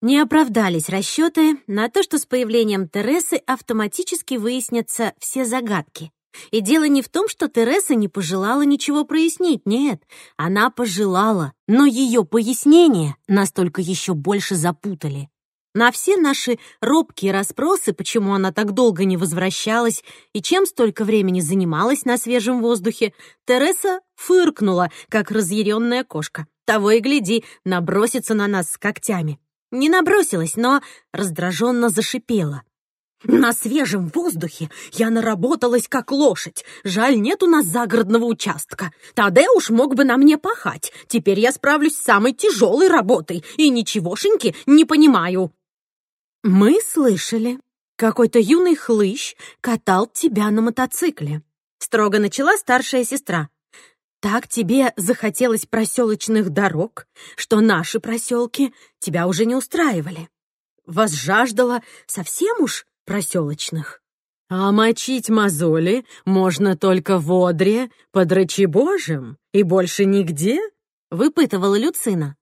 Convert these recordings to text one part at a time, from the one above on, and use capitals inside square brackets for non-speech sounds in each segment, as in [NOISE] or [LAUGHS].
Не оправдались расчеты на то, что с появлением Тересы автоматически выяснятся все загадки. И дело не в том, что Тереса не пожелала ничего прояснить, нет, она пожелала, но ее пояснения настолько еще больше запутали. На все наши робкие расспросы, почему она так долго не возвращалась и чем столько времени занималась на свежем воздухе, Тереса фыркнула, как разъяренная кошка. Того и гляди, набросится на нас с когтями. Не набросилась, но раздраженно зашипела. «На свежем воздухе я наработалась как лошадь. Жаль, нет у нас загородного участка. Тадеуш мог бы на мне пахать. Теперь я справлюсь с самой тяжелой работой и ничегошеньки не понимаю». «Мы слышали, какой-то юный хлыщ катал тебя на мотоцикле», строго начала старшая сестра. Так тебе захотелось проселочных дорог, что наши проселки тебя уже не устраивали. Вас жаждало совсем уж проселочных. А мочить мозоли можно только в Одре под Рычебожем и больше нигде? Выпытывала Люцина.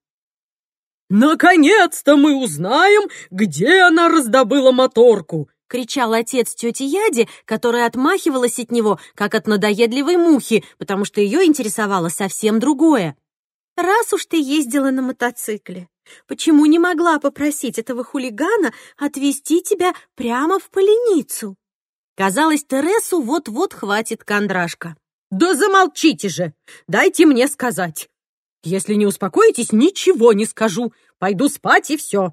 «Наконец-то мы узнаем, где она раздобыла моторку!» — кричал отец тети Яди, которая отмахивалась от него, как от надоедливой мухи, потому что ее интересовало совсем другое. «Раз уж ты ездила на мотоцикле, почему не могла попросить этого хулигана отвезти тебя прямо в поленицу?» Казалось, Тересу вот-вот хватит кондрашка. «Да замолчите же! Дайте мне сказать! Если не успокоитесь, ничего не скажу. Пойду спать и все!»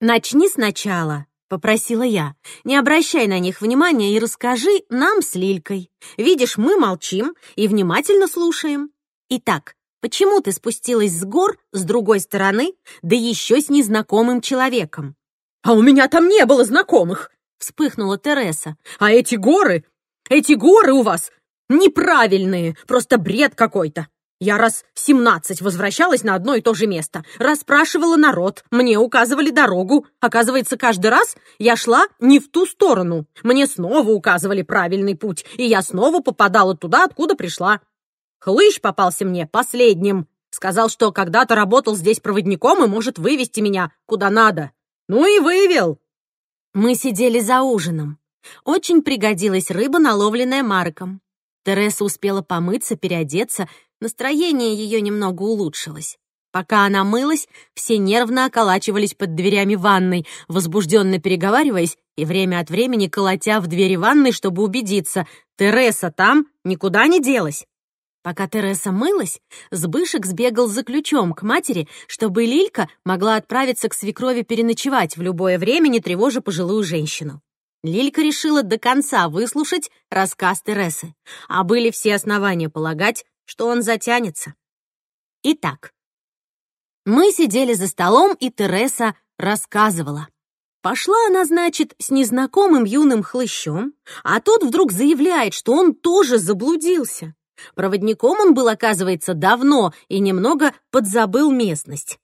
«Начни сначала», попросила я. «Не обращай на них внимания и расскажи нам с Лилькой. Видишь, мы молчим и внимательно слушаем. Итак, почему ты спустилась с гор с другой стороны, да еще с незнакомым человеком?» «А у меня там не было знакомых!» — вспыхнула Тереса. «А эти горы, эти горы у вас неправильные, просто бред какой-то. Я раз семнадцать возвращалась на одно и то же место, расспрашивала народ, мне указывали дорогу. Оказывается, каждый раз я шла не в ту сторону. Мне снова указывали правильный путь, и я снова попадала туда, откуда пришла. Хлыщ попался мне последним. Сказал, что когда-то работал здесь проводником и может вывести меня куда надо. Ну и вывел. Мы сидели за ужином. Очень пригодилась рыба, наловленная Марком. Тереса успела помыться, переодеться Настроение ее немного улучшилось. Пока она мылась, все нервно околачивались под дверями ванной, возбужденно переговариваясь и время от времени колотя в двери ванной, чтобы убедиться, Тереса там никуда не делась. Пока Тереса мылась, Сбышек сбегал за ключом к матери, чтобы Лилька могла отправиться к свекрови переночевать в любое время, не тревожа пожилую женщину. Лилька решила до конца выслушать рассказ Тересы, а были все основания полагать, что он затянется. Итак, мы сидели за столом, и Тереса рассказывала. Пошла она, значит, с незнакомым юным хлыщом, а тот вдруг заявляет, что он тоже заблудился. Проводником он был, оказывается, давно и немного подзабыл местность.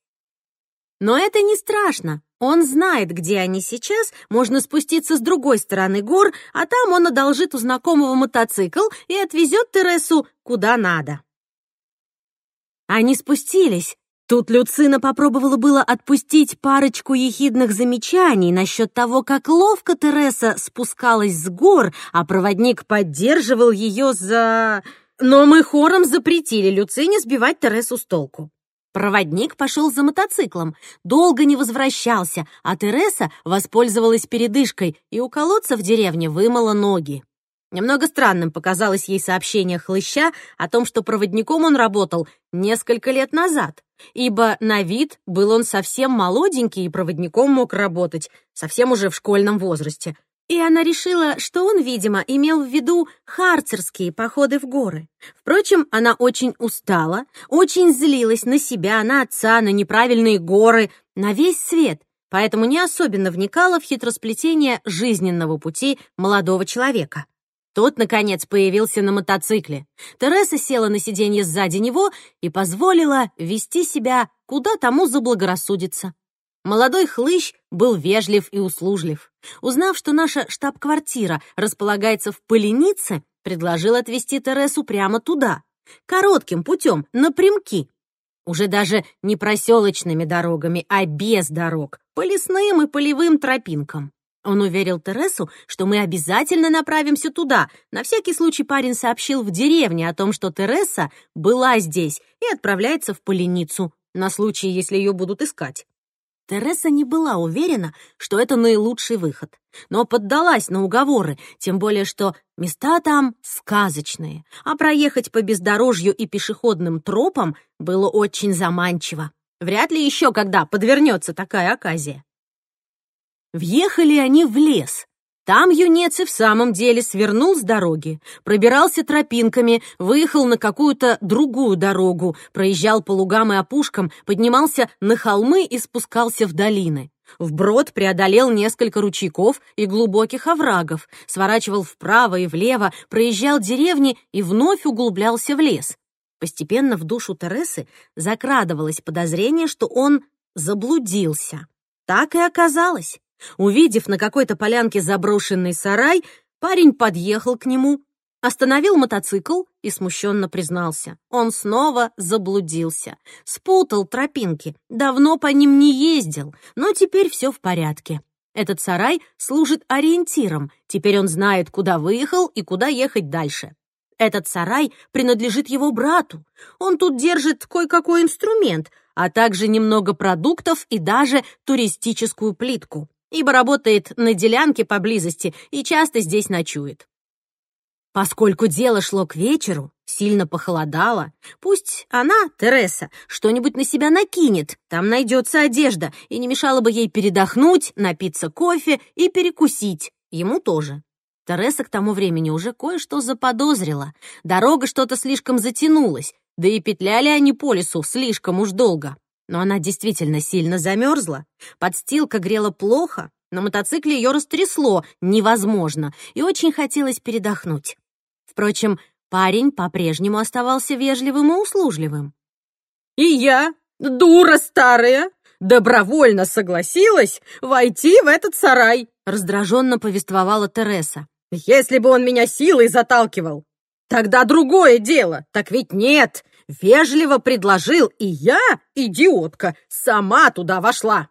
Но это не страшно. Он знает, где они сейчас, можно спуститься с другой стороны гор, а там он одолжит у знакомого мотоцикл и отвезет Тересу куда надо. Они спустились. Тут Люцина попробовала было отпустить парочку ехидных замечаний насчет того, как ловко Тереса спускалась с гор, а проводник поддерживал ее за... Но мы хором запретили Люцине сбивать Тересу с толку. Проводник пошел за мотоциклом, долго не возвращался, а Тереса воспользовалась передышкой и у колодца в деревне вымыла ноги. Немного странным показалось ей сообщение хлыща о том, что проводником он работал несколько лет назад, ибо на вид был он совсем молоденький и проводником мог работать, совсем уже в школьном возрасте. И она решила, что он, видимо, имел в виду харцерские походы в горы. Впрочем, она очень устала, очень злилась на себя, на отца, на неправильные горы, на весь свет, поэтому не особенно вникала в хитросплетение жизненного пути молодого человека. Тот, наконец, появился на мотоцикле. Тереса села на сиденье сзади него и позволила вести себя, куда тому заблагорассудится. Молодой хлыщ был вежлив и услужлив. Узнав, что наша штаб-квартира располагается в Поленице, предложил отвезти Тересу прямо туда, коротким путем, напрямки. Уже даже не проселочными дорогами, а без дорог, по лесным и полевым тропинкам. Он уверил Тересу, что мы обязательно направимся туда. На всякий случай парень сообщил в деревне о том, что Тереса была здесь и отправляется в Поленицу, на случай, если ее будут искать. Тереса не была уверена, что это наилучший выход, но поддалась на уговоры, тем более что места там сказочные, а проехать по бездорожью и пешеходным тропам было очень заманчиво. Вряд ли еще когда подвернется такая оказия. Въехали они в лес, там юнец и в самом деле свернул с дороги, пробирался тропинками, выехал на какую-то другую дорогу, проезжал по лугам и опушкам, поднимался на холмы и спускался в долины. Вброд преодолел несколько ручейков и глубоких оврагов, сворачивал вправо и влево, проезжал деревни и вновь углублялся в лес. Постепенно в душу Тересы закрадывалось подозрение, что он заблудился. Так и оказалось. Увидев на какой-то полянке заброшенный сарай, парень подъехал к нему, остановил мотоцикл и смущенно признался. Он снова заблудился, спутал тропинки, давно по ним не ездил, но теперь все в порядке. Этот сарай служит ориентиром, теперь он знает, куда выехал и куда ехать дальше. Этот сарай принадлежит его брату. Он тут держит кое-какой инструмент, а также немного продуктов и даже туристическую плитку ибо работает на делянке поблизости и часто здесь ночует. Поскольку дело шло к вечеру, сильно похолодало, пусть она, Тереса, что-нибудь на себя накинет, там найдется одежда, и не мешало бы ей передохнуть, напиться кофе и перекусить, ему тоже. Тереса к тому времени уже кое-что заподозрила. Дорога что-то слишком затянулась, да и петляли они по лесу слишком уж долго. Но она действительно сильно замерзла. Подстилка грела плохо, на мотоцикле ее растрясло невозможно, и очень хотелось передохнуть. Впрочем, парень по-прежнему оставался вежливым и услужливым. «И я, дура старая, добровольно согласилась войти в этот сарай», раздраженно повествовала Тереса. «Если бы он меня силой заталкивал, тогда другое дело. Так ведь нет, вежливо предложил, и я, идиотка, сама туда вошла.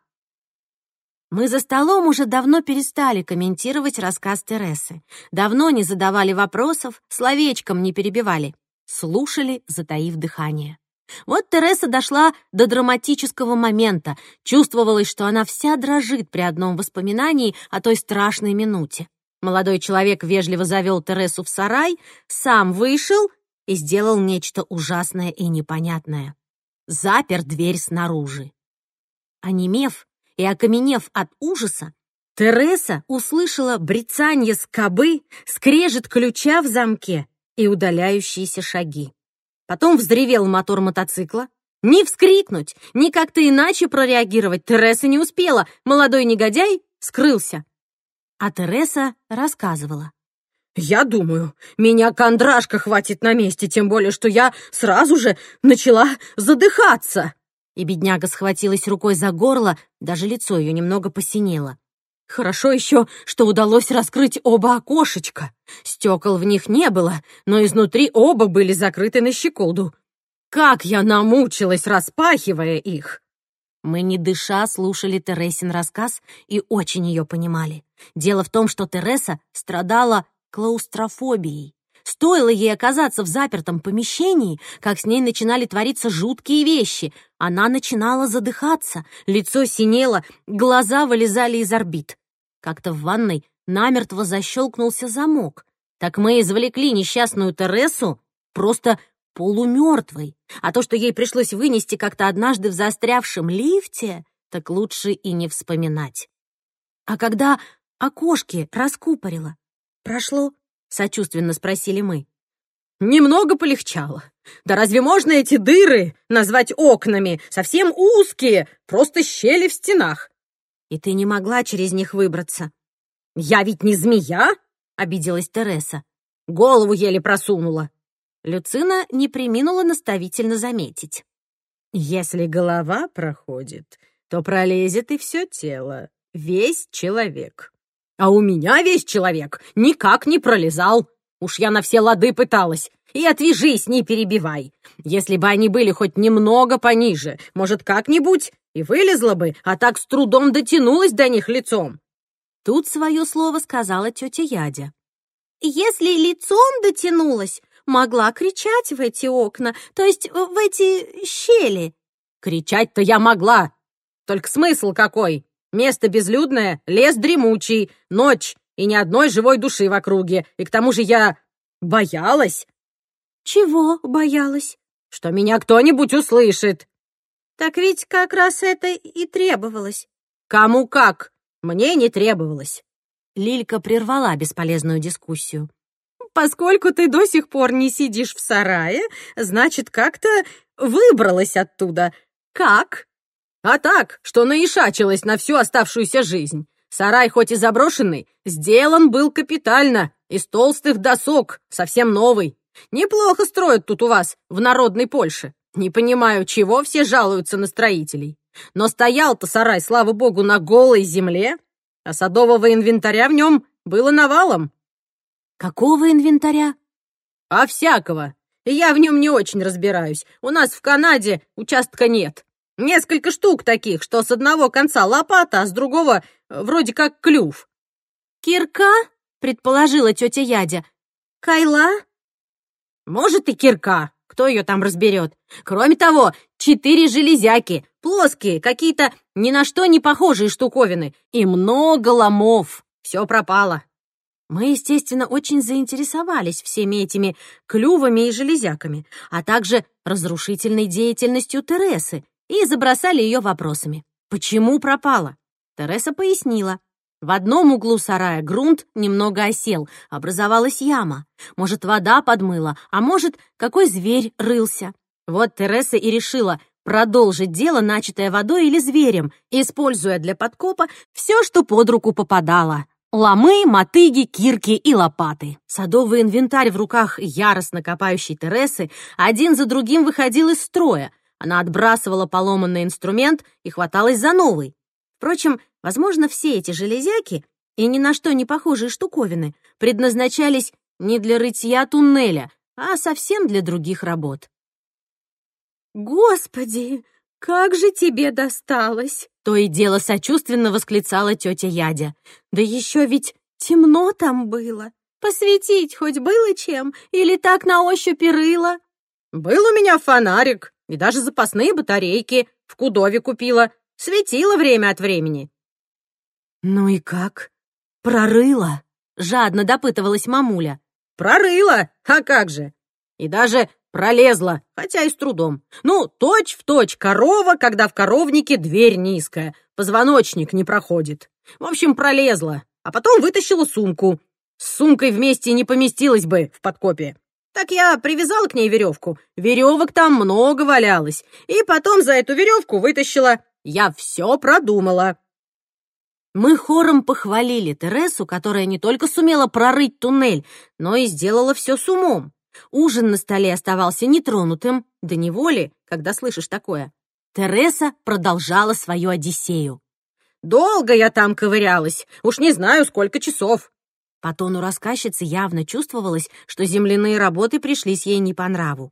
Мы за столом уже давно перестали комментировать рассказ Тересы. Давно не задавали вопросов, словечком не перебивали. Слушали, затаив дыхание. Вот Тереса дошла до драматического момента. Чувствовалось, что она вся дрожит при одном воспоминании о той страшной минуте. Молодой человек вежливо завел Тересу в сарай, сам вышел и сделал нечто ужасное и непонятное. Запер дверь снаружи. Онемев и окаменев от ужаса, Тереса услышала брецанье скобы, скрежет ключа в замке и удаляющиеся шаги. Потом взревел мотор мотоцикла. Ни вскрикнуть, ни как-то иначе прореагировать Тереса не успела. Молодой негодяй скрылся. А Тереса рассказывала. «Я думаю, меня кондрашка хватит на месте, тем более, что я сразу же начала задыхаться!» И бедняга схватилась рукой за горло, даже лицо ее немного посинело. Хорошо еще, что удалось раскрыть оба окошечка. Стекол в них не было, но изнутри оба были закрыты на щеколду. Как я намучилась, распахивая их! Мы, не дыша, слушали Тересин рассказ и очень ее понимали. Дело в том, что Тереса страдала клаустрофобией. Стоило ей оказаться в запертом помещении, как с ней начинали твориться жуткие вещи. Она начинала задыхаться, лицо синело, глаза вылезали из орбит. Как-то в ванной намертво защелкнулся замок. Так мы извлекли несчастную Тересу просто полумертвой. А то, что ей пришлось вынести как-то однажды в застрявшем лифте, так лучше и не вспоминать. А когда окошки раскупорило, «Прошло?» — сочувственно спросили мы. «Немного полегчало. Да разве можно эти дыры назвать окнами? Совсем узкие, просто щели в стенах». «И ты не могла через них выбраться?» «Я ведь не змея!» — обиделась Тереса. «Голову еле просунула». Люцина не приминула наставительно заметить. «Если голова проходит, то пролезет и все тело, весь человек. А у меня весь человек никак не пролезал. Уж я на все лады пыталась. И отвяжись, не перебивай. Если бы они были хоть немного пониже, может, как-нибудь и вылезла бы, а так с трудом дотянулась до них лицом. Тут свое слово сказала тетя Ядя. Если лицом дотянулась, могла кричать в эти окна, то есть в эти щели. Кричать-то я могла. Только смысл какой? Место безлюдное, лес дремучий, ночь и ни одной живой души в округе. И к тому же я боялась. Чего боялась? Что меня кто-нибудь услышит. Так ведь как раз это и требовалось. Кому как? Мне не требовалось. Лилька прервала бесполезную дискуссию. Поскольку ты до сих пор не сидишь в сарае, значит, как-то выбралась оттуда. Как? А так, что наишачилась на всю оставшуюся жизнь. Сарай хоть и заброшенный, сделан был капитально, из толстых досок, совсем новый. Неплохо строят тут у вас, в народной Польше. Не понимаю, чего все жалуются на строителей. Но стоял-то сарай, слава богу, на голой земле, а садового инвентаря в нем было навалом. Какого инвентаря? А всякого. Я в нем не очень разбираюсь. У нас в Канаде участка нет. Несколько штук таких, что с одного конца лопата, а с другого э, вроде как клюв. Кирка? Предположила тетя Ядя. Кайла? Может и кирка. Кто ее там разберет? Кроме того, четыре железяки, плоские, какие-то ни на что не похожие штуковины. И много ломов. Все пропало. Мы, естественно, очень заинтересовались всеми этими клювами и железяками, а также разрушительной деятельностью Тересы и забросали ее вопросами. Почему пропала? Тереса пояснила. В одном углу сарая грунт немного осел, образовалась яма. Может, вода подмыла, а может, какой зверь рылся. Вот Тереса и решила продолжить дело, начатое водой или зверем, используя для подкопа все, что под руку попадало. Ломы, мотыги, кирки и лопаты. Садовый инвентарь в руках яростно копающей Тересы один за другим выходил из строя. Она отбрасывала поломанный инструмент и хваталась за новый. Впрочем, возможно, все эти железяки и ни на что не похожие штуковины предназначались не для рытья туннеля, а совсем для других работ. «Господи, как же тебе досталось!» То и дело сочувственно восклицала тетя Ядя. «Да еще ведь темно там было. Посветить хоть было чем? Или так на ощупь и рыло?» «Был у меня фонарик и даже запасные батарейки. В Кудове купила. Светила время от времени». «Ну и как? Прорыла?» — жадно допытывалась мамуля. «Прорыла? А как же? И даже Пролезла, хотя и с трудом. Ну, точь-в-точь точь корова, когда в коровнике дверь низкая, позвоночник не проходит. В общем, пролезла, а потом вытащила сумку. С сумкой вместе не поместилась бы в подкопе. Так я привязала к ней веревку. Веревок там много валялось. И потом за эту веревку вытащила. Я все продумала. Мы хором похвалили Тересу, которая не только сумела прорыть туннель, но и сделала все с умом. Ужин на столе оставался нетронутым, до неволи, когда слышишь такое. Тереса продолжала свою Одиссею. «Долго я там ковырялась, уж не знаю, сколько часов». По тону рассказчицы явно чувствовалось, что земляные работы пришлись ей не по нраву.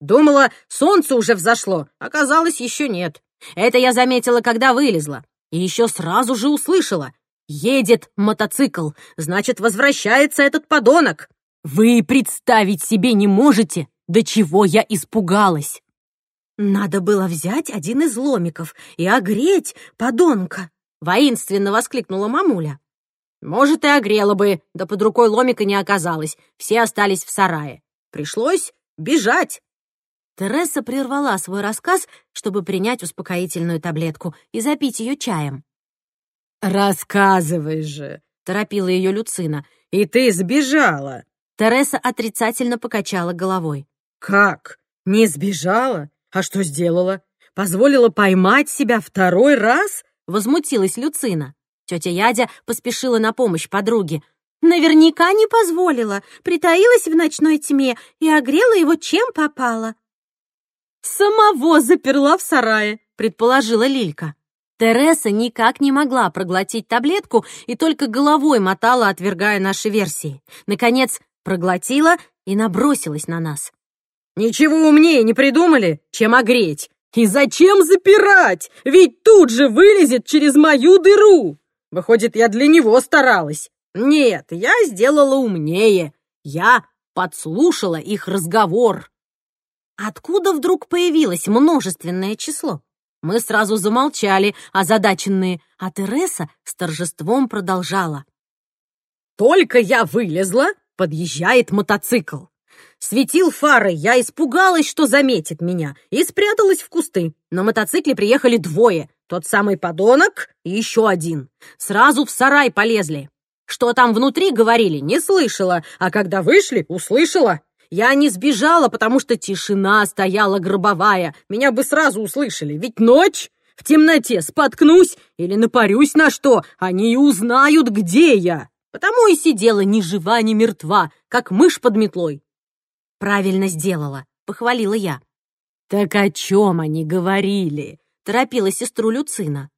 «Думала, солнце уже взошло, оказалось, еще нет. Это я заметила, когда вылезла. И еще сразу же услышала. Едет мотоцикл, значит, возвращается этот подонок. Вы представить себе не можете, до чего я испугалась. Надо было взять один из ломиков и огреть подонка, воинственно воскликнула мамуля. Может, и огрела бы, да под рукой ломика не оказалось. Все остались в сарае. Пришлось бежать. Тереса прервала свой рассказ, чтобы принять успокоительную таблетку и запить ее чаем. «Рассказывай же!» — торопила ее Люцина. «И ты сбежала!» Тереса отрицательно покачала головой. «Как? Не сбежала? А что сделала? Позволила поймать себя второй раз?» Возмутилась Люцина. Тетя Ядя поспешила на помощь подруге. «Наверняка не позволила. Притаилась в ночной тьме и огрела его чем попало». «Самого заперла в сарае», — предположила Лилька. Тереса никак не могла проглотить таблетку и только головой мотала, отвергая наши версии. Наконец, проглотила и набросилась на нас. «Ничего умнее не придумали, чем огреть. «И зачем запирать? Ведь тут же вылезет через мою дыру! Выходит, я для него старалась. Нет, я сделала умнее. Я подслушала их разговор». Откуда вдруг появилось множественное число? Мы сразу замолчали, озадаченные, а Тереса с торжеством продолжала. «Только я вылезла, подъезжает мотоцикл. Светил фары, я испугалась, что заметит меня, и спряталась в кусты. На мотоцикле приехали двое, тот самый подонок и еще один. Сразу в сарай полезли. Что там внутри говорили, не слышала, а когда вышли, услышала. Я не сбежала, потому что тишина стояла гробовая. Меня бы сразу услышали, ведь ночь. В темноте споткнусь или напарюсь на что, они и узнают, где я. Потому и сидела ни жива, ни мертва, как мышь под метлой. Правильно сделала, похвалила я. Так о чем они говорили? Торопила сестру Люцина.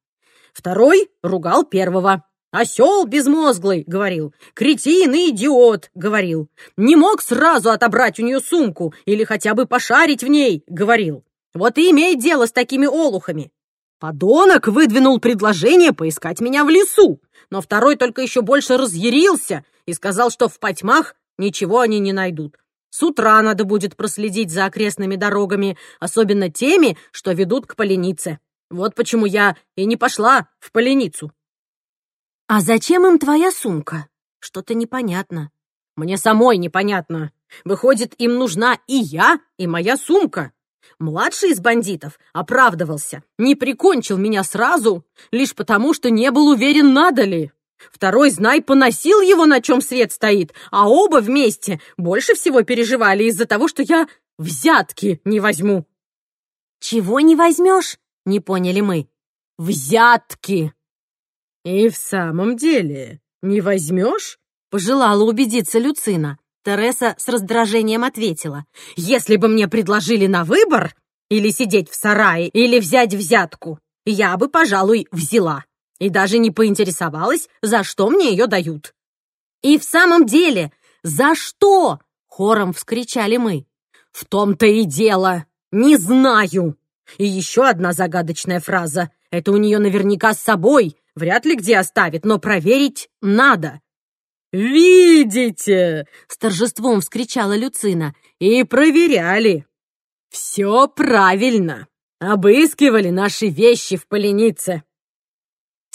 Второй ругал первого. «Осел безмозглый», — говорил. «Кретин и идиот», — говорил. «Не мог сразу отобрать у нее сумку или хотя бы пошарить в ней», — говорил. «Вот и имеет дело с такими олухами». Подонок выдвинул предложение поискать меня в лесу, но второй только еще больше разъярился и сказал, что в потьмах ничего они не найдут. С утра надо будет проследить за окрестными дорогами, особенно теми, что ведут к Поленице. Вот почему я и не пошла в Поленицу. А зачем им твоя сумка? Что-то непонятно. Мне самой непонятно. Выходит, им нужна и я, и моя сумка. Младший из бандитов оправдывался, не прикончил меня сразу, лишь потому, что не был уверен, надо ли. Второй, знай, поносил его, на чем свет стоит, а оба вместе больше всего переживали из-за того, что я взятки не возьму. «Чего не возьмешь?» — не поняли мы. «Взятки!» «И в самом деле, не возьмешь?» — пожелала убедиться Люцина. Тереса с раздражением ответила. «Если бы мне предложили на выбор, или сидеть в сарае, или взять взятку, я бы, пожалуй, взяла и даже не поинтересовалась, за что мне ее дают. «И в самом деле, за что?» — хором вскричали мы. «В том-то и дело, не знаю!» И еще одна загадочная фраза. Это у нее наверняка с собой, вряд ли где оставит, но проверить надо. «Видите!» — с торжеством вскричала Люцина. «И проверяли. Все правильно. Обыскивали наши вещи в поленице.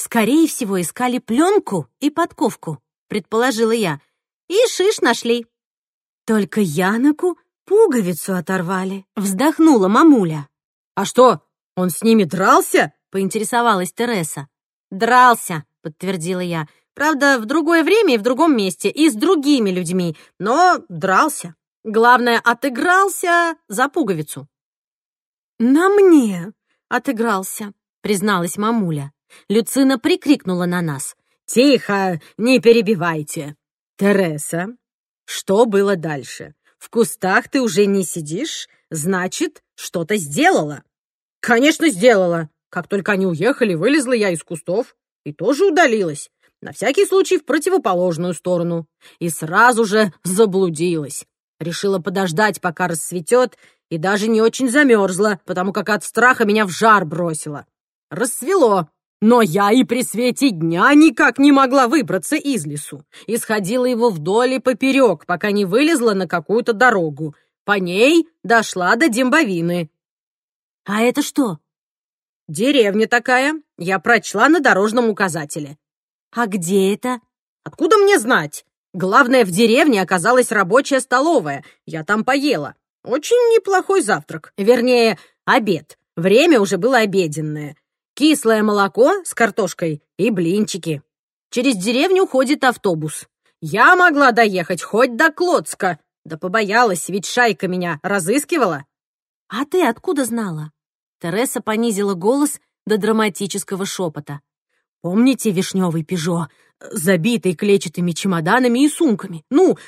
Скорее всего, искали пленку и подковку, предположила я. И шиш нашли. Только Яноку пуговицу оторвали, вздохнула мамуля. А что, он с ними дрался? поинтересовалась Тереса. Дрался, подтвердила я. Правда, в другое время и в другом месте, и с другими людьми, но дрался. Главное, отыгрался за пуговицу. «На мне отыгрался», — призналась мамуля. Люцина прикрикнула на нас. «Тихо, не перебивайте!» «Тереса, что было дальше? В кустах ты уже не сидишь, значит, что-то сделала?» «Конечно, сделала. Как только они уехали, вылезла я из кустов и тоже удалилась. На всякий случай в противоположную сторону. И сразу же заблудилась. Решила подождать, пока рассветет, и даже не очень замерзла, потому как от страха меня в жар бросила. Рассвело, но я и при свете дня никак не могла выбраться из лесу. И сходила его вдоль и поперек, пока не вылезла на какую-то дорогу. По ней дошла до Дембовины. «А это что?» «Деревня такая. Я прочла на дорожном указателе». «А где это?» «Откуда мне знать? Главное, в деревне оказалась рабочая столовая. Я там поела. Очень неплохой завтрак. Вернее, обед. Время уже было обеденное кислое молоко с картошкой и блинчики. Через деревню ходит автобус. Я могла доехать хоть до Клодска, да побоялась, ведь шайка меня разыскивала. А ты откуда знала? Тереса понизила голос до драматического шепота. Помните вишневый пижо, забитый клетчатыми чемоданами и сумками? Ну,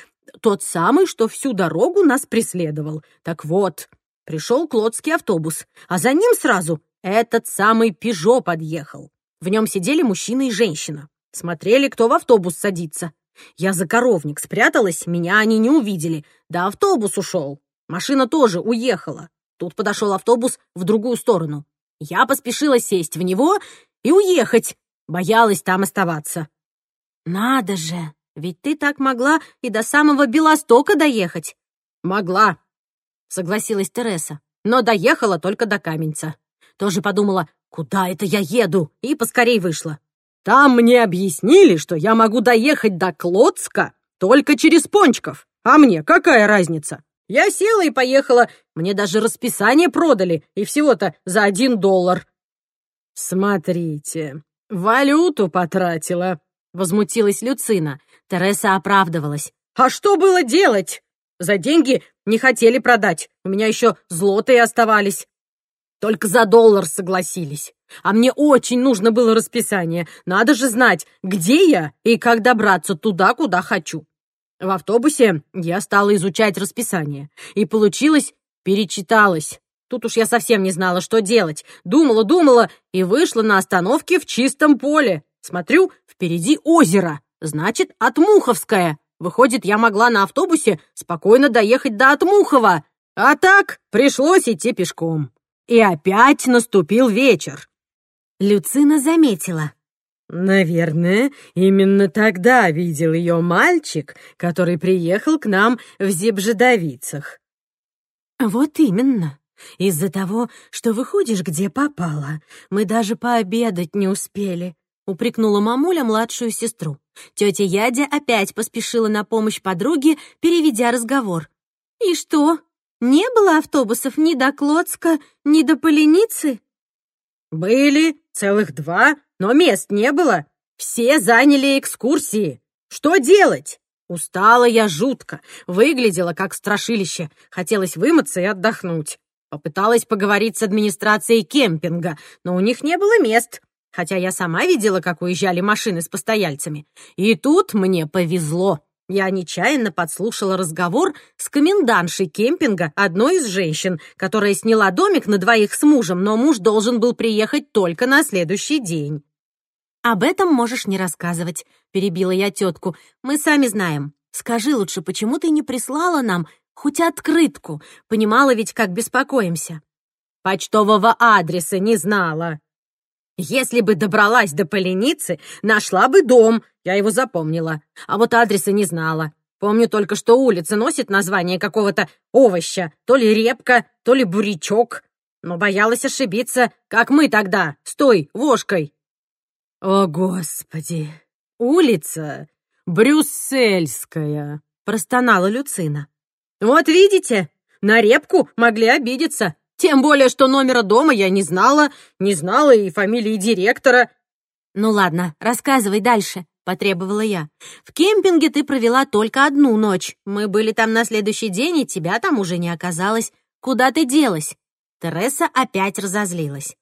тот самый, что всю дорогу нас преследовал. Так вот, пришел клодский автобус, а за ним сразу этот самый «Пежо» подъехал. В нем сидели мужчина и женщина. Смотрели, кто в автобус садится. Я за коровник спряталась, меня они не увидели. Да автобус ушел. Машина тоже уехала. Тут подошел автобус в другую сторону. Я поспешила сесть в него и уехать. Боялась там оставаться. Надо же, ведь ты так могла и до самого Белостока доехать. Могла, согласилась Тереса, но доехала только до Каменца. Тоже подумала, куда это я еду, и поскорей вышла. Там мне объяснили, что я могу доехать до Клодска только через Пончков. А мне какая разница? Я села и поехала. Мне даже расписание продали, и всего-то за один доллар. Смотрите, валюту потратила, возмутилась Люцина. Тереса оправдывалась. А что было делать? За деньги не хотели продать. У меня еще злотые оставались. Только за доллар согласились. А мне очень нужно было расписание. Надо же знать, где я и как добраться туда, куда хочу. В автобусе я стала изучать расписание. И получилось, перечиталась. Тут уж я совсем не знала, что делать. Думала, думала и вышла на остановке в чистом поле. Смотрю, впереди озеро. Значит, Отмуховское. Выходит, я могла на автобусе спокойно доехать до Отмухова. А так пришлось идти пешком. И опять наступил вечер. Люцина заметила. Наверное, именно тогда видел ее мальчик, который приехал к нам в Зебжедовицах. Вот именно. Из-за того, что выходишь где попало, мы даже пообедать не успели, упрекнула мамуля младшую сестру. Тетя Ядя опять поспешила на помощь подруге, переведя разговор. И что, не было автобусов ни до Клодска, ни до Поленицы? Были, целых два, но мест не было. Все заняли экскурсии. Что делать? Устала я жутко, выглядела как страшилище. Хотелось вымыться и отдохнуть. Попыталась поговорить с администрацией кемпинга, но у них не было мест, хотя я сама видела, как уезжали машины с постояльцами. И тут мне повезло. Я нечаянно подслушала разговор с комендантшей кемпинга, одной из женщин, которая сняла домик на двоих с мужем, но муж должен был приехать только на следующий день. «Об этом можешь не рассказывать», — перебила я тетку. «Мы сами знаем. Скажи лучше, почему ты не прислала нам хоть открытку? Понимала ведь, как беспокоимся». «Почтового адреса не знала», если бы добралась до Поленицы, нашла бы дом, я его запомнила. А вот адреса не знала. Помню только, что улица носит название какого-то овоща, то ли репка, то ли бурячок. Но боялась ошибиться, как мы тогда, с той вошкой. О, Господи! Улица Брюссельская, простонала Люцина. Вот видите, на репку могли обидеться. Тем более, что номера дома я не знала, не знала и фамилии директора. «Ну ладно, рассказывай дальше», — потребовала я. «В кемпинге ты провела только одну ночь. Мы были там на следующий день, и тебя там уже не оказалось. Куда ты делась?» Тереса опять разозлилась.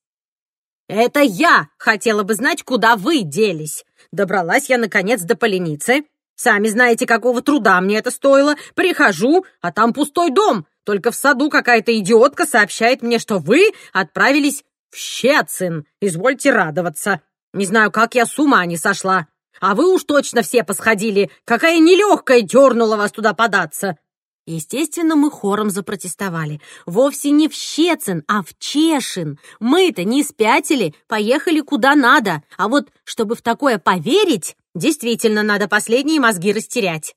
«Это я хотела бы знать, куда вы делись. Добралась я, наконец, до Поленицы. Сами знаете, какого труда мне это стоило. Прихожу, а там пустой дом. Только в саду какая-то идиотка сообщает мне, что вы отправились в Щецин. Извольте радоваться. Не знаю, как я с ума не сошла. А вы уж точно все посходили. Какая нелегкая дернула вас туда податься. Естественно, мы хором запротестовали. Вовсе не в Щецин, а в Чешин. Мы-то не спятили, поехали куда надо. А вот, чтобы в такое поверить, действительно надо последние мозги растерять.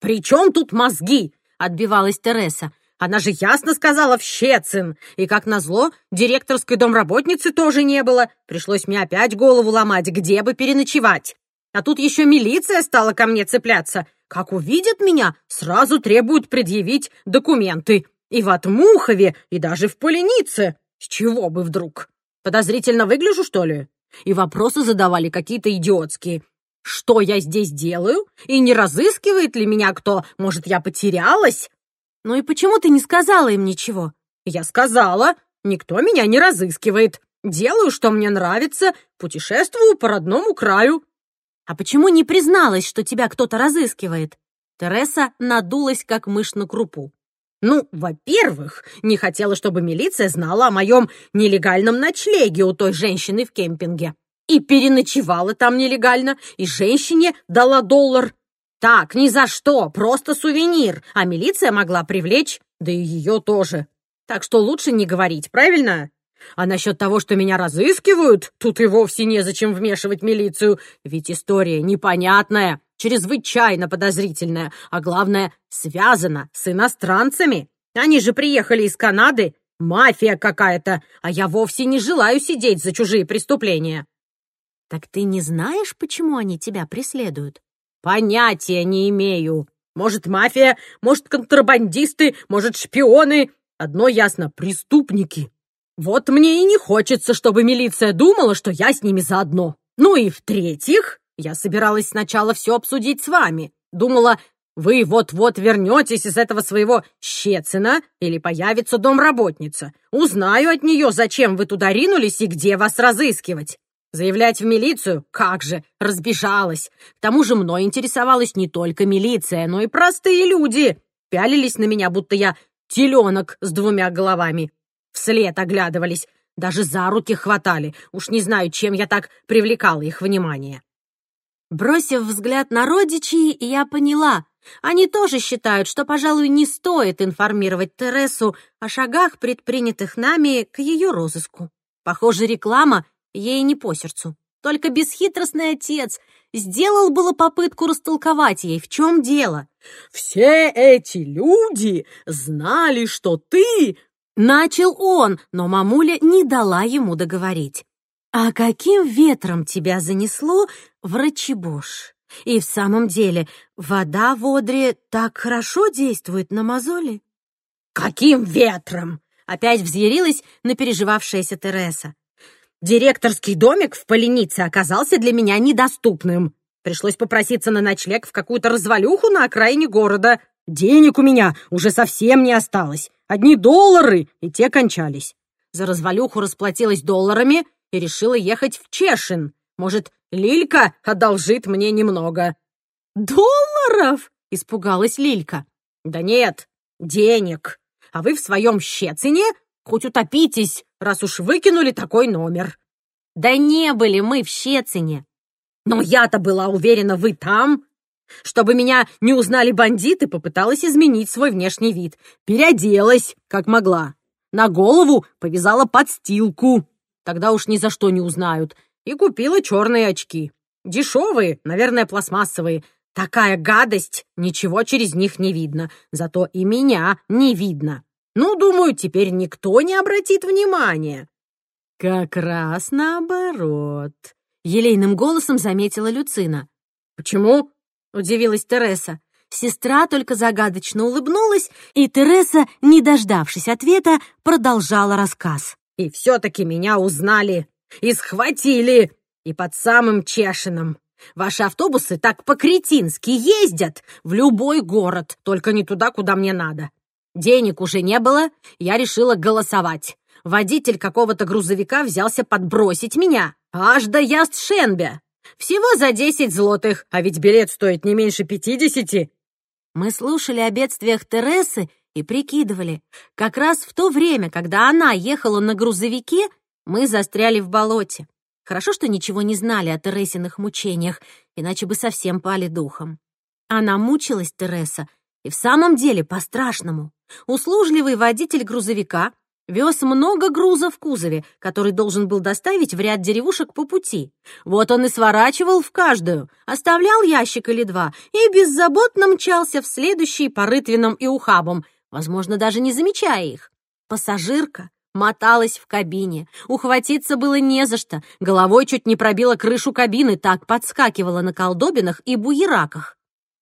«При чем тут мозги?» — отбивалась Тереса. «Она же ясно сказала в Щецин. И, как назло, директорской домработницы тоже не было. Пришлось мне опять голову ломать, где бы переночевать. А тут еще милиция стала ко мне цепляться. Как увидят меня, сразу требуют предъявить документы. И в Отмухове, и даже в Поленице. С чего бы вдруг? Подозрительно выгляжу, что ли?» И вопросы задавали какие-то идиотские что я здесь делаю, и не разыскивает ли меня кто, может, я потерялась? Ну и почему ты не сказала им ничего? Я сказала, никто меня не разыскивает. Делаю, что мне нравится, путешествую по родному краю. А почему не призналась, что тебя кто-то разыскивает? Тереса надулась, как мышь на крупу. Ну, во-первых, не хотела, чтобы милиция знала о моем нелегальном ночлеге у той женщины в кемпинге. И переночевала там нелегально, и женщине дала доллар. Так, ни за что, просто сувенир, а милиция могла привлечь, да и ее тоже. Так что лучше не говорить, правильно? А насчет того, что меня разыскивают, тут и вовсе незачем вмешивать милицию, ведь история непонятная, чрезвычайно подозрительная, а главное, связана с иностранцами. Они же приехали из Канады, мафия какая-то, а я вовсе не желаю сидеть за чужие преступления. Так ты не знаешь, почему они тебя преследуют? Понятия не имею. Может, мафия, может, контрабандисты, может, шпионы. Одно ясно — преступники. Вот мне и не хочется, чтобы милиция думала, что я с ними заодно. Ну и в-третьих, я собиралась сначала все обсудить с вами. Думала, вы вот-вот вернетесь из этого своего Щецина или появится домработница. Узнаю от нее, зачем вы туда ринулись и где вас разыскивать. Заявлять в милицию? Как же, разбежалась. К тому же мной интересовалась не только милиция, но и простые люди. Пялились на меня, будто я теленок с двумя головами. Вслед оглядывались, даже за руки хватали. Уж не знаю, чем я так привлекала их внимание. Бросив взгляд на родичей, я поняла. Они тоже считают, что, пожалуй, не стоит информировать Тересу о шагах, предпринятых нами к ее розыску. Похоже, реклама ей не по сердцу. Только бесхитростный отец сделал было попытку растолковать ей, в чем дело. «Все эти люди знали, что ты Начал он, но мамуля не дала ему договорить. «А каким ветром тебя занесло в Рачебош? И в самом деле, вода в Одре так хорошо действует на мозоли?» «Каким ветром?» — опять взъярилась напереживавшаяся Тереса. «Директорский домик в Поленице оказался для меня недоступным. Пришлось попроситься на ночлег в какую-то развалюху на окраине города. Денег у меня уже совсем не осталось. Одни доллары, и те кончались. За развалюху расплатилась долларами и решила ехать в Чешин. Может, Лилька одолжит мне немного. «Долларов?» — испугалась Лилька. «Да нет, денег. А вы в своем щецине хоть утопитесь, раз уж выкинули такой номер». «Да не были мы в Щецине». «Но я-то была уверена, вы там. Чтобы меня не узнали бандиты, попыталась изменить свой внешний вид. Переоделась, как могла. На голову повязала подстилку. Тогда уж ни за что не узнают. И купила черные очки. Дешевые, наверное, пластмассовые. Такая гадость, ничего через них не видно. Зато и меня не видно. Ну, думаю, теперь никто не обратит внимания. Как раз наоборот. Елейным голосом заметила Люцина. Почему? удивилась Тереса. Сестра только загадочно улыбнулась, и Тереса, не дождавшись ответа, продолжала рассказ. «И все-таки меня узнали, и схватили, и под самым Чешином. Ваши автобусы так по-кретински ездят в любой город, только не туда, куда мне надо. Денег уже не было, я решила голосовать. Водитель какого-то грузовика взялся подбросить меня аж до Ястшенбе. Всего за десять злотых, а ведь билет стоит не меньше пятидесяти. Мы слушали о бедствиях Тересы и прикидывали. Как раз в то время, когда она ехала на грузовике, мы застряли в болоте. Хорошо, что ничего не знали о Тересиных мучениях, иначе бы совсем пали духом. Она мучилась, Тереса, и в самом деле по-страшному. Услужливый водитель грузовика Вез много груза в кузове, который должен был доставить в ряд деревушек по пути. Вот он и сворачивал в каждую, оставлял ящик или два и беззаботно мчался в следующий по рытвинам и ухабам, возможно, даже не замечая их. Пассажирка моталась в кабине. Ухватиться было не за что. Головой чуть не пробила крышу кабины, так подскакивала на колдобинах и буераках.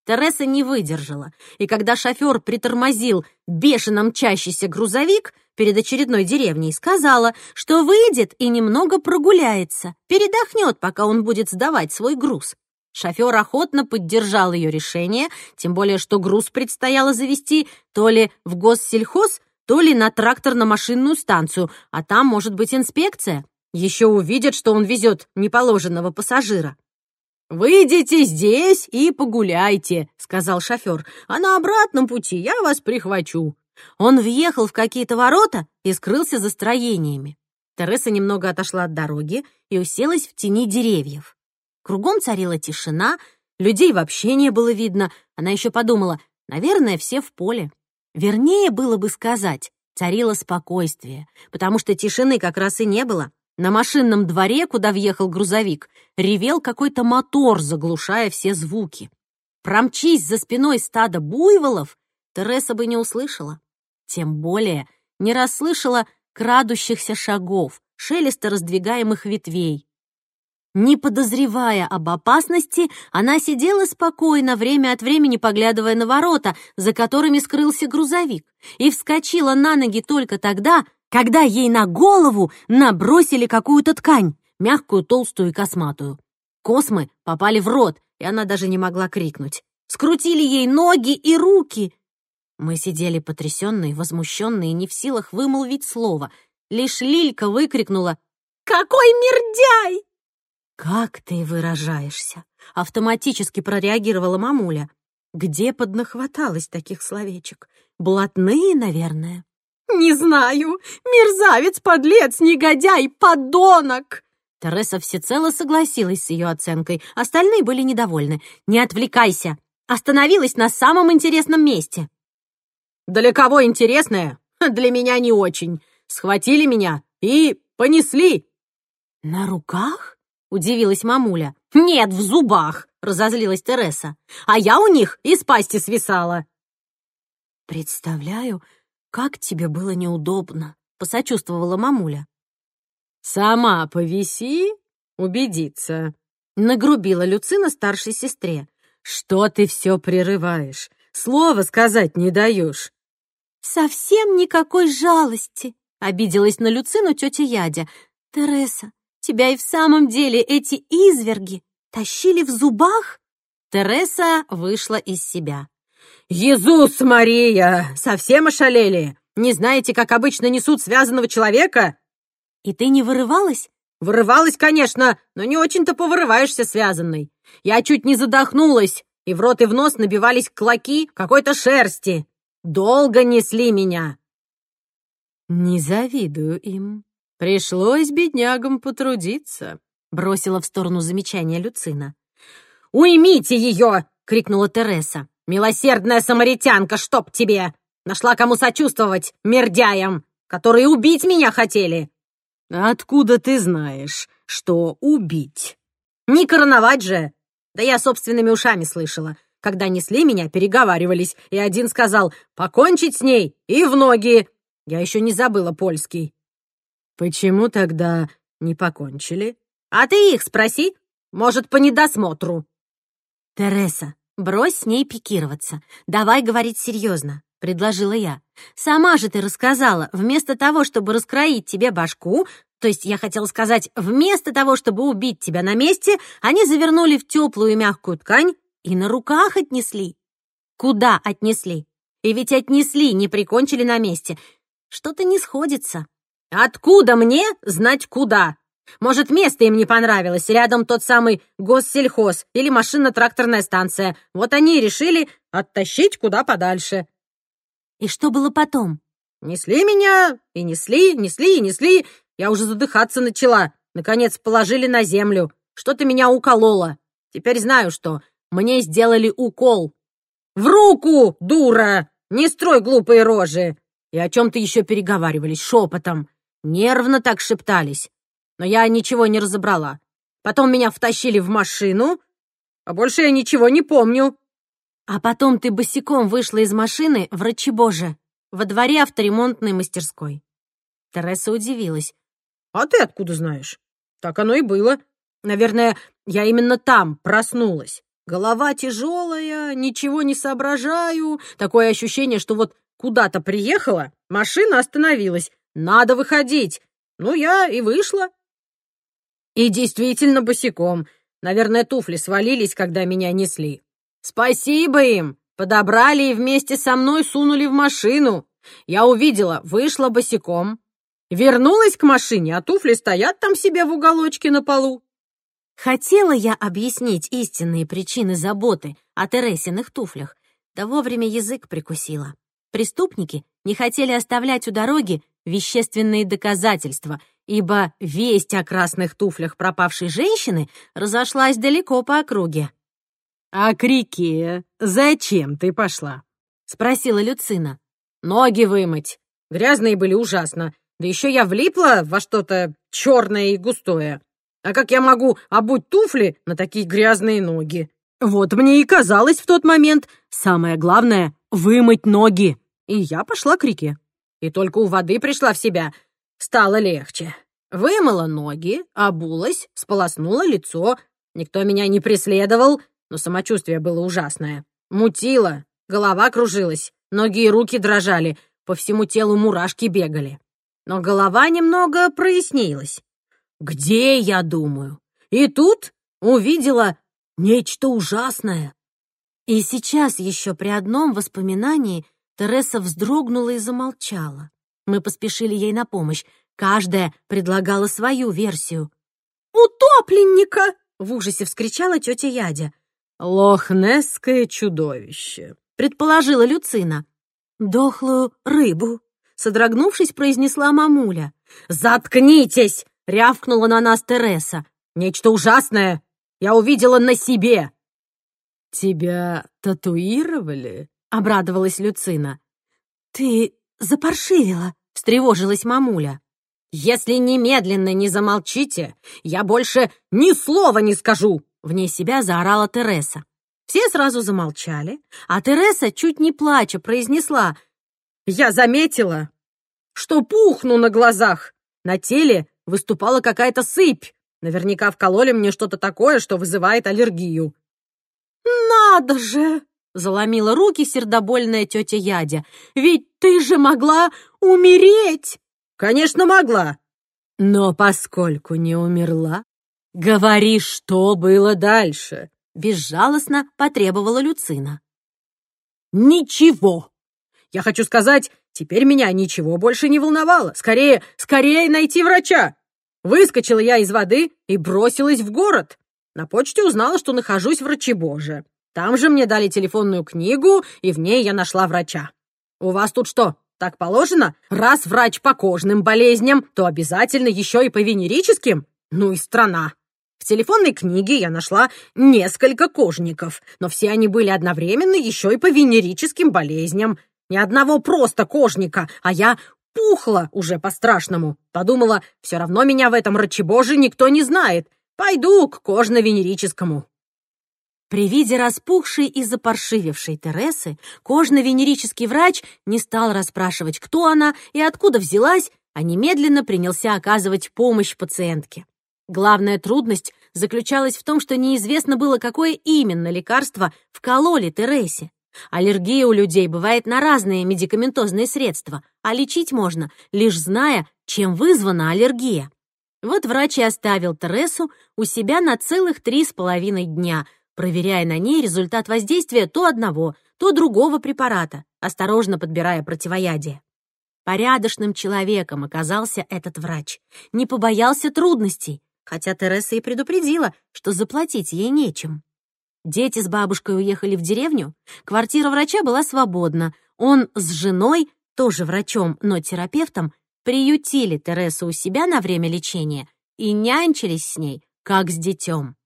Тереса не выдержала, и когда шофер притормозил бешено мчащийся грузовик перед очередной деревней, сказала, что выйдет и немного прогуляется, передохнет, пока он будет сдавать свой груз. Шофер охотно поддержал ее решение, тем более что груз предстояло завести то ли в госсельхоз, то ли на тракторно-машинную станцию, а там может быть инспекция. Еще увидят, что он везет неположенного пассажира. «Выйдите здесь и погуляйте», — сказал шофер. «А на обратном пути я вас прихвачу». Он въехал в какие-то ворота и скрылся за строениями. Тереса немного отошла от дороги и уселась в тени деревьев. Кругом царила тишина, людей вообще не было видно. Она еще подумала, наверное, все в поле. Вернее было бы сказать, Царило спокойствие, потому что тишины как раз и не было. На машинном дворе, куда въехал грузовик, ревел какой-то мотор, заглушая все звуки. Промчись за спиной стада буйволов, Тереса бы не услышала. Тем более не расслышала крадущихся шагов, шелеста раздвигаемых ветвей. Не подозревая об опасности, она сидела спокойно, время от времени поглядывая на ворота, за которыми скрылся грузовик, и вскочила на ноги только тогда, когда ей на голову набросили какую-то ткань, мягкую, толстую и косматую. Космы попали в рот, и она даже не могла крикнуть. Скрутили ей ноги и руки. Мы сидели потрясенные, возмущенные, не в силах вымолвить слово. Лишь Лилька выкрикнула «Какой мердяй!» «Как ты выражаешься?» — автоматически прореагировала мамуля. «Где поднахваталось таких словечек? Блатные, наверное?» «Не знаю. Мерзавец, подлец, негодяй, подонок!» Тереса всецело согласилась с ее оценкой. Остальные были недовольны. «Не отвлекайся!» Остановилась на самом интересном месте. «Для кого интересное? Для меня не очень. Схватили меня и понесли». «На руках?» — удивилась мамуля. «Нет, в зубах!» — разозлилась Тереса. «А я у них из пасти свисала». «Представляю, как тебе было неудобно», — посочувствовала мамуля. «Сама повиси, убедиться», — нагрубила Люцина старшей сестре. «Что ты все прерываешь? Слова сказать не даешь». «Совсем никакой жалости», — обиделась на Люцину тетя Ядя. «Тереса, тебя и в самом деле эти изверги тащили в зубах?» Тереса вышла из себя. «Иисус Мария! Совсем ошалели? Не знаете, как обычно несут связанного человека?» «И ты не вырывалась?» «Вырывалась, конечно, но не очень-то повырываешься связанной. Я чуть не задохнулась, и в рот и в нос набивались клоки какой-то шерсти. Долго несли меня». «Не завидую им. Пришлось беднягам потрудиться», — бросила в сторону замечания Люцина. «Уймите ее!» — крикнула Тереса. «Милосердная самаритянка, чтоб тебе! Нашла кому сочувствовать, мердяям, которые убить меня хотели!» «Откуда ты знаешь, что убить?» «Не короновать же!» Да я собственными ушами слышала. Когда несли меня, переговаривались, и один сказал «покончить с ней» и «в ноги». Я еще не забыла польский. «Почему тогда не покончили?» «А ты их спроси. Может, по недосмотру». «Тереса, «Брось с ней пикироваться. Давай говорить серьезно», — предложила я. «Сама же ты рассказала, вместо того, чтобы раскроить тебе башку, то есть я хотела сказать, вместо того, чтобы убить тебя на месте, они завернули в теплую и мягкую ткань и на руках отнесли. Куда отнесли? И ведь отнесли, не прикончили на месте. Что-то не сходится. Откуда мне знать куда? Может, место им не понравилось, рядом тот самый госсельхоз или машинно-тракторная станция. Вот они и решили оттащить куда подальше. И что было потом? Несли меня, и несли, несли, и несли. Я уже задыхаться начала. Наконец положили на землю. Что-то меня укололо. Теперь знаю, что. Мне сделали укол. В руку, дура! Не строй глупые рожи! И о чем-то еще переговаривались шепотом. Нервно так шептались но я ничего не разобрала. Потом меня втащили в машину, а больше я ничего не помню. А потом ты босиком вышла из машины в Рачебоже, во дворе авторемонтной мастерской. Тереса удивилась. «А ты откуда знаешь?» «Так оно и было. Наверное, я именно там проснулась. Голова тяжелая, ничего не соображаю. Такое ощущение, что вот куда-то приехала, машина остановилась. Надо выходить. Ну, я и вышла. И действительно босиком. Наверное, туфли свалились, когда меня несли. Спасибо им! Подобрали и вместе со мной сунули в машину. Я увидела, вышла босиком. Вернулась к машине, а туфли стоят там себе в уголочке на полу. Хотела я объяснить истинные причины заботы о Тересиных туфлях, да вовремя язык прикусила. Преступники не хотели оставлять у дороги вещественные доказательства — ибо весть о красных туфлях пропавшей женщины разошлась далеко по округе. «А к реке зачем ты пошла?» — спросила Люцина. «Ноги вымыть. Грязные были ужасно. Да еще я влипла во что-то черное и густое. А как я могу обуть туфли на такие грязные ноги? Вот мне и казалось в тот момент, самое главное — вымыть ноги. И я пошла к реке. И только у воды пришла в себя. Стало легче. Вымыла ноги, обулась, сполоснула лицо. Никто меня не преследовал, но самочувствие было ужасное. Мутило, голова кружилась, ноги и руки дрожали, по всему телу мурашки бегали. Но голова немного прояснилась. Где я думаю? И тут увидела нечто ужасное. И сейчас еще при одном воспоминании Тереса вздрогнула и замолчала. Мы поспешили ей на помощь. Каждая предлагала свою версию. «Утопленника!» — в ужасе вскричала тетя Ядя. «Лохнесское чудовище», — предположила Люцина. «Дохлую рыбу», — содрогнувшись, произнесла мамуля. «Заткнитесь!» — рявкнула на нас Тереса. «Нечто ужасное я увидела на себе!» «Тебя татуировали?» — обрадовалась Люцина. «Ты запаршивила», — встревожилась мамуля. «Если немедленно не замолчите, я больше ни слова не скажу!» Вне себя заорала Тереса. Все сразу замолчали, а Тереса, чуть не плача, произнесла «Я заметила, что пухну на глазах. На теле выступала какая-то сыпь. Наверняка вкололи мне что-то такое, что вызывает аллергию». «Надо же!» — заломила руки сердобольная тетя Ядя. «Ведь ты же могла умереть!» «Конечно, могла. Но поскольку не умерла, говори, что было дальше!» Безжалостно потребовала Люцина. «Ничего! Я хочу сказать, теперь меня ничего больше не волновало. Скорее, скорее найти врача!» Выскочила я из воды и бросилась в город. На почте узнала, что нахожусь в Рачебоже. Там же мне дали телефонную книгу, и в ней я нашла врача. У вас тут что, так положено? Раз врач по кожным болезням, то обязательно еще и по венерическим? Ну и страна. В телефонной книге я нашла несколько кожников, но все они были одновременно еще и по венерическим болезням. Ни одного просто кожника, а я пухла уже по-страшному. Подумала, все равно меня в этом рачебоже никто не знает. Пойду к кожно-венерическому. При виде распухшей и запаршивившей Тересы кожно-венерический врач не стал расспрашивать, кто она и откуда взялась, а немедленно принялся оказывать помощь пациентке. Главная трудность заключалась в том, что неизвестно было, какое именно лекарство вкололи Тересе. Аллергия у людей бывает на разные медикаментозные средства, а лечить можно, лишь зная, чем вызвана аллергия. Вот врач и оставил Тересу у себя на целых три с половиной дня, проверяя на ней результат воздействия то одного, то другого препарата, осторожно подбирая противоядие. Порядочным человеком оказался этот врач. Не побоялся трудностей, хотя Тереса и предупредила, что заплатить ей нечем. Дети с бабушкой уехали в деревню, квартира врача была свободна. Он с женой, тоже врачом, но терапевтом, приютили Тересу у себя на время лечения и нянчились с ней, как с детем.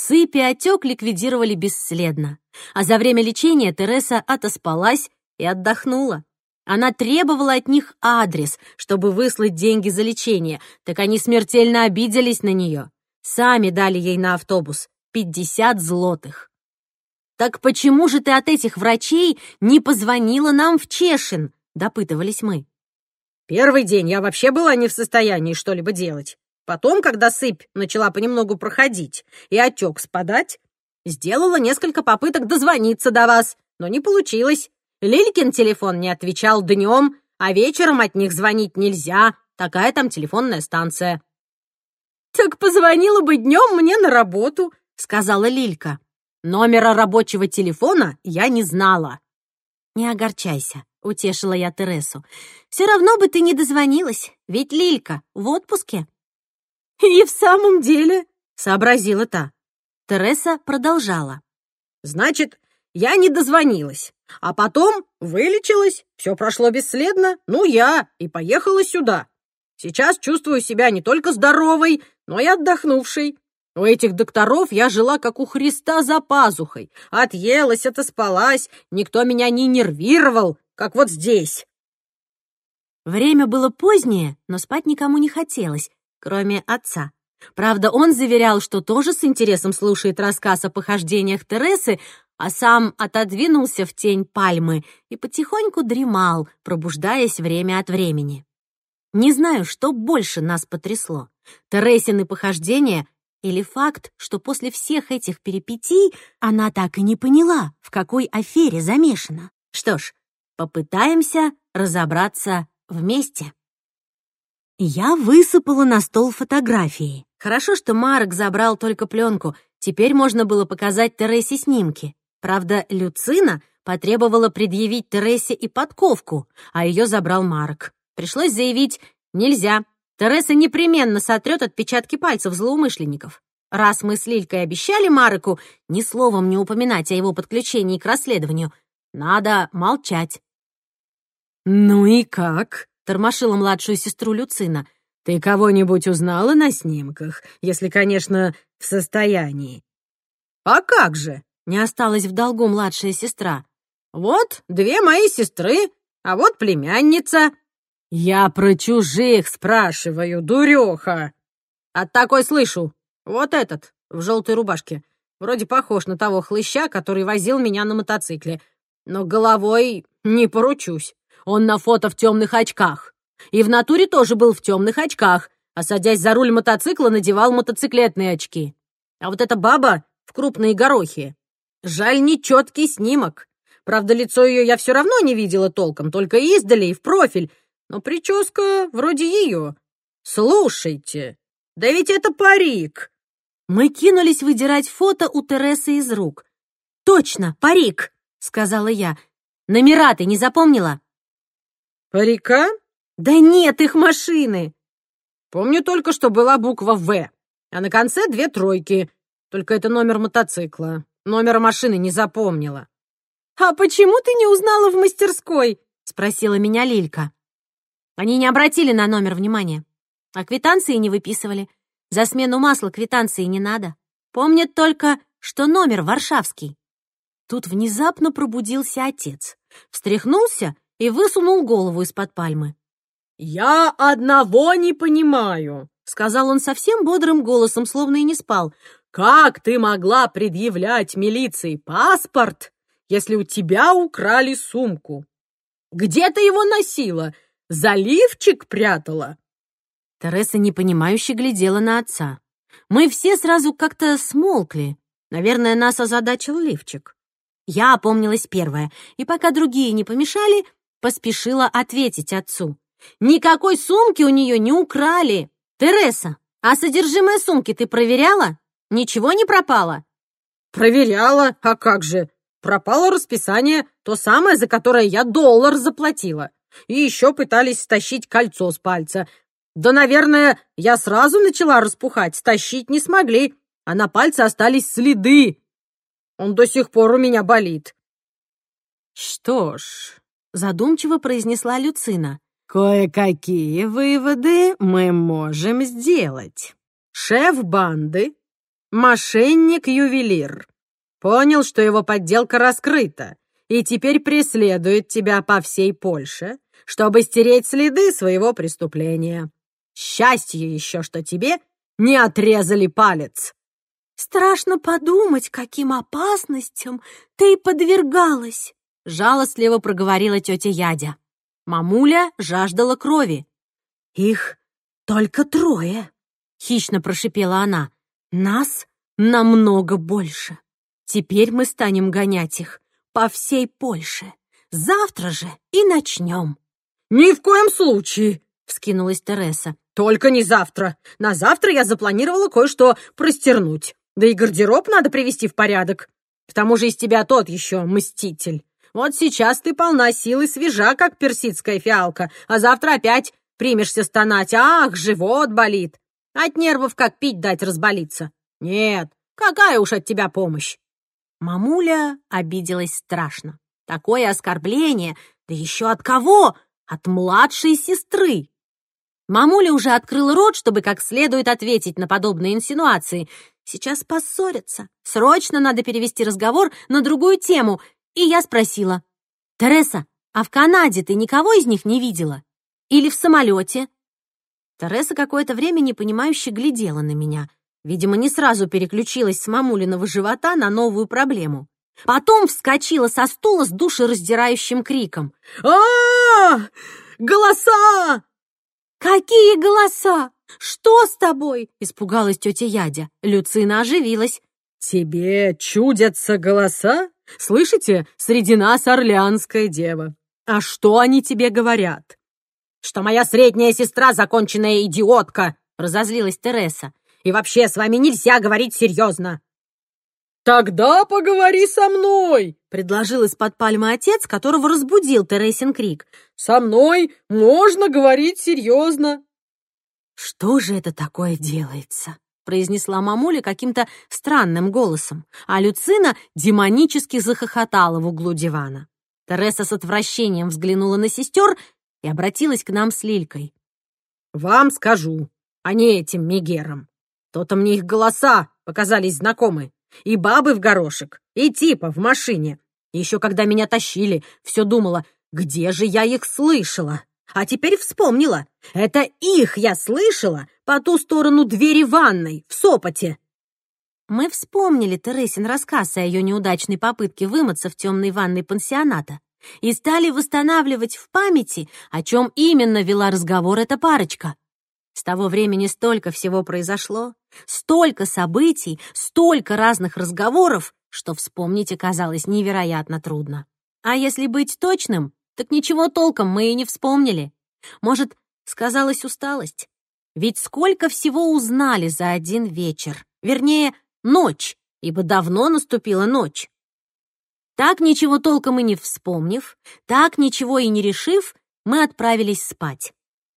Сыпь и отек ликвидировали бесследно, а за время лечения Тереса отоспалась и отдохнула. Она требовала от них адрес, чтобы выслать деньги за лечение, так они смертельно обиделись на нее. Сами дали ей на автобус пятьдесят злотых. «Так почему же ты от этих врачей не позвонила нам в Чешин?» — допытывались мы. Первый день я вообще была не в состоянии что-либо делать. Потом, когда сыпь начала понемногу проходить и отек спадать, сделала несколько попыток дозвониться до вас, но не получилось. Лилькин телефон не отвечал днем, а вечером от них звонить нельзя. Такая там телефонная станция. «Так позвонила бы днем мне на работу», — сказала Лилька. «Номера рабочего телефона я не знала». «Не огорчайся», — утешила я Тересу. «Все равно бы ты не дозвонилась, ведь Лилька в отпуске». [LAUGHS] «И в самом деле», — сообразила та. Тереса продолжала. «Значит, я не дозвонилась. А потом вылечилась, все прошло бесследно, ну я и поехала сюда. Сейчас чувствую себя не только здоровой, но и отдохнувшей. У этих докторов я жила, как у Христа за пазухой. Отъелась, отоспалась, никто меня не нервировал, как вот здесь. Время было позднее, но спать никому не хотелось, кроме отца. Правда, он заверял, что тоже с интересом слушает рассказ о похождениях Тересы, а сам отодвинулся в тень пальмы и потихоньку дремал, пробуждаясь время от времени. Не знаю, что больше нас потрясло — Тересины похождения или факт, что после всех этих перипетий она так и не поняла, в какой афере замешана. Что ж, попытаемся разобраться вместе. Я высыпала на стол фотографии. Хорошо, что Марк забрал только пленку. Теперь можно было показать Тересе снимки. Правда, Люцина потребовала предъявить Тересе и подковку, а ее забрал Марк. Пришлось заявить «нельзя». Тереса непременно сотрет отпечатки пальцев злоумышленников. Раз мы с Лилькой обещали Мареку ни словом не упоминать о его подключении к расследованию, надо молчать. «Ну и как?» — тормошила младшую сестру Люцина. «Ты кого-нибудь узнала на снимках, если, конечно, в состоянии?» «А как же?» — не осталась в долгу младшая сестра. «Вот две мои сестры, а вот племянница». «Я про чужих спрашиваю, дуреха!» «От такой слышу. Вот этот, в желтой рубашке. Вроде похож на того хлыща, который возил меня на мотоцикле. Но головой не поручусь. Он на фото в темных очках. И в натуре тоже был в темных очках, а садясь за руль мотоцикла, надевал мотоциклетные очки. А вот эта баба в крупные горохи. Жаль, нечеткий снимок. Правда, лицо ее я все равно не видела толком, только издали и в профиль, но прическа вроде ее. Слушайте, да ведь это парик!» Мы кинулись выдирать фото у Тересы из рук. «Точно, парик!» — сказала я. «Номера ты не запомнила?» «Парика?» «Да нет, их машины!» «Помню только, что была буква «В», а на конце две тройки. Только это номер мотоцикла. Номер машины не запомнила». «А почему ты не узнала в мастерской?» — спросила меня Лилька. Они не обратили на номер внимания. А квитанции не выписывали. За смену масла квитанции не надо. Помнят только, что номер варшавский. Тут внезапно пробудился отец. Встряхнулся и высунул голову из-под пальмы. «Я одного не понимаю», — сказал он совсем бодрым голосом, словно и не спал. «Как ты могла предъявлять милиции паспорт, если у тебя украли сумку? Где ты его носила? Заливчик прятала?» Тереса непонимающе глядела на отца. Мы все сразу как-то смолкли. Наверное, нас озадачил лифчик. Я опомнилась первая, и пока другие не помешали, поспешила ответить отцу. «Никакой сумки у нее не украли! Тереса, а содержимое сумки ты проверяла? Ничего не пропало?» «Проверяла, а как же? Пропало расписание, то самое, за которое я доллар заплатила. И еще пытались стащить кольцо с пальца. Да, наверное, я сразу начала распухать, стащить не смогли, а на пальце остались следы. Он до сих пор у меня болит. Что ж, задумчиво произнесла Люцина. Кое-какие выводы мы можем сделать. Шеф банды — мошенник-ювелир. Понял, что его подделка раскрыта и теперь преследует тебя по всей Польше, чтобы стереть следы своего преступления. Счастье еще, что тебе не отрезали палец. Страшно подумать, каким опасностям ты подвергалась, жалостливо проговорила тетя Ядя. Мамуля жаждала крови. Их только трое, хищно прошипела она. Нас намного больше. Теперь мы станем гонять их по всей Польше. Завтра же и начнем». «Ни в коем случае!» — вскинулась Тереса. «Только не завтра. На завтра я запланировала кое-что простернуть. Да и гардероб надо привести в порядок. К тому же из тебя тот еще мститель. Вот сейчас ты полна сил и свежа, как персидская фиалка, а завтра опять примешься стонать. Ах, живот болит. От нервов как пить дать разболиться. Нет, какая уж от тебя помощь. Мамуля обиделась страшно. Такое оскорбление, да еще от кого? От младшей сестры. Мамуля уже открыла рот, чтобы как следует ответить на подобные инсинуации. Сейчас поссорятся. Срочно надо перевести разговор на другую тему. И я спросила. «Тереса, а в Канаде ты никого из них не видела?» Или в самолете?» Тереса какое-то время непонимающе глядела на меня. Видимо, не сразу переключилась с мамулиного живота на новую проблему. Потом вскочила со стула с душераздирающим криком. а, -а, -а Голоса!» «Какие голоса? Что с тобой?» — испугалась тетя Ядя. Люцина оживилась. «Тебе чудятся голоса? Слышите, среди нас орлеанская дева. А что они тебе говорят?» «Что моя средняя сестра законченная идиотка!» — разозлилась Тереса. «И вообще с вами нельзя говорить серьезно!» «Тогда поговори со мной!» — предложил из-под пальмы отец, которого разбудил Тересин крик. «Со мной можно говорить серьезно!» «Что же это такое делается?» — произнесла мамуля каким-то странным голосом, а Люцина демонически захохотала в углу дивана. Тереса с отвращением взглянула на сестер и обратилась к нам с Лилькой. «Вам скажу, а не этим Мегерам. То-то мне их голоса показались знакомы. И бабы в горошек, и типа в машине. Еще когда меня тащили, все думала, где же я их слышала? А теперь вспомнила. Это их я слышала по ту сторону двери ванной, в Сопоте. Мы вспомнили Тересин рассказ о ее неудачной попытке вымыться в темной ванной пансионата и стали восстанавливать в памяти, о чем именно вела разговор эта парочка. С того времени столько всего произошло, столько событий, столько разных разговоров, что вспомнить оказалось невероятно трудно. А если быть точным, так ничего толком мы и не вспомнили. Может, сказалась усталость? Ведь сколько всего узнали за один вечер. Вернее, ночь, ибо давно наступила ночь. Так ничего толком и не вспомнив, так ничего и не решив, мы отправились спать.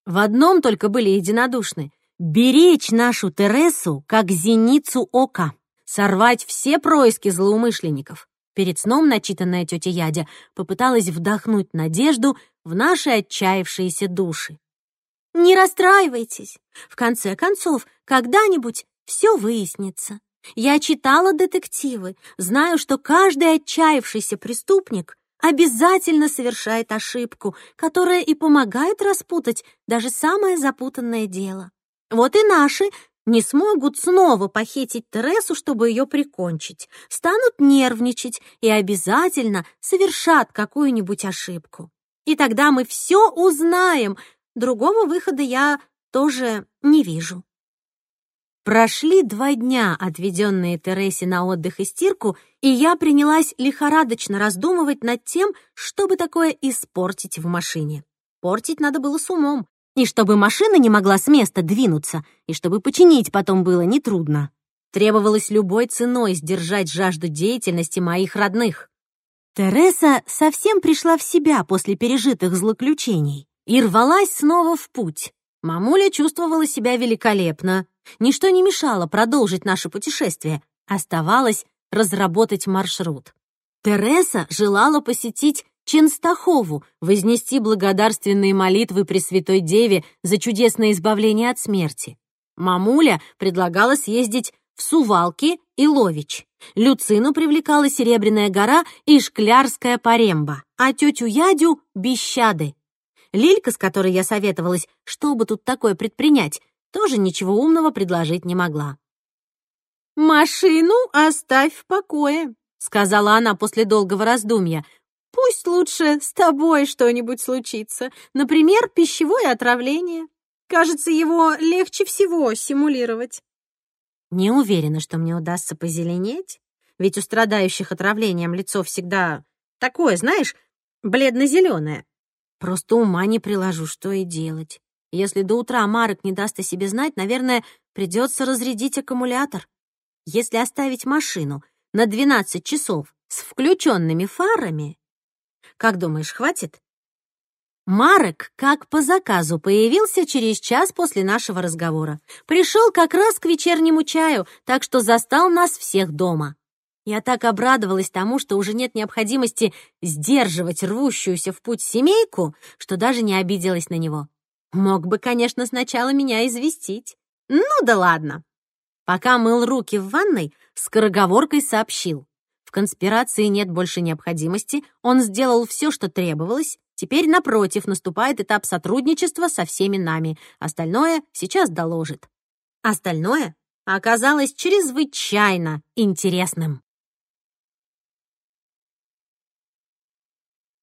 В одном только были единодушны — беречь нашу Тересу как зеницу ока, сорвать все происки злоумышленников. Перед сном начитанная тетя Ядя попыталась вдохнуть надежду в наши отчаявшиеся души. «Не расстраивайтесь. В конце концов, когда-нибудь все выяснится. Я читала детективы, знаю, что каждый отчаявшийся преступник обязательно совершает ошибку, которая и помогает распутать даже самое запутанное дело. Вот и наши не смогут снова похитить Тересу, чтобы ее прикончить, станут нервничать и обязательно совершат какую-нибудь ошибку. И тогда мы все узнаем. Другого выхода я тоже не вижу. Прошли два дня, отведенные Тересе на отдых и стирку, и я принялась лихорадочно раздумывать над тем, чтобы такое испортить в машине. Портить надо было с умом, и чтобы машина не могла с места двинуться, и чтобы починить потом было нетрудно. Требовалось любой ценой сдержать жажду деятельности моих родных. Тереса совсем пришла в себя после пережитых злоключений и рвалась снова в путь. Мамуля чувствовала себя великолепно. Ничто не мешало продолжить наше путешествие. Оставалось разработать маршрут. Тереса желала посетить Ченстахову, вознести благодарственные молитвы Пресвятой Деве за чудесное избавление от смерти. Мамуля предлагала съездить в Сувалки и Лович. Люцину привлекала Серебряная гора и Шклярская паремба, а тетю Ядю — Бещады. Лилька, с которой я советовалась, что бы тут такое предпринять, тоже ничего умного предложить не могла. «Машину оставь в покое», — сказала она после долгого раздумья. «Пусть лучше с тобой что-нибудь случится, например, пищевое отравление. Кажется, его легче всего симулировать». Не уверена, что мне удастся позеленеть, ведь у страдающих отравлением лицо всегда такое, знаешь, бледно-зеленое. Просто ума не приложу, что и делать. Если до утра Марок не даст о себе знать, наверное, придется разрядить аккумулятор. Если оставить машину на 12 часов с включенными фарами... Как думаешь, хватит? Марек, как по заказу, появился через час после нашего разговора. Пришел как раз к вечернему чаю, так что застал нас всех дома. Я так обрадовалась тому, что уже нет необходимости сдерживать рвущуюся в путь семейку, что даже не обиделась на него. Мог бы, конечно, сначала меня известить. Ну да ладно. Пока мыл руки в ванной, скороговоркой сообщил. В конспирации нет больше необходимости, он сделал все, что требовалось, теперь, напротив, наступает этап сотрудничества со всеми нами. Остальное сейчас доложит. Остальное оказалось чрезвычайно интересным.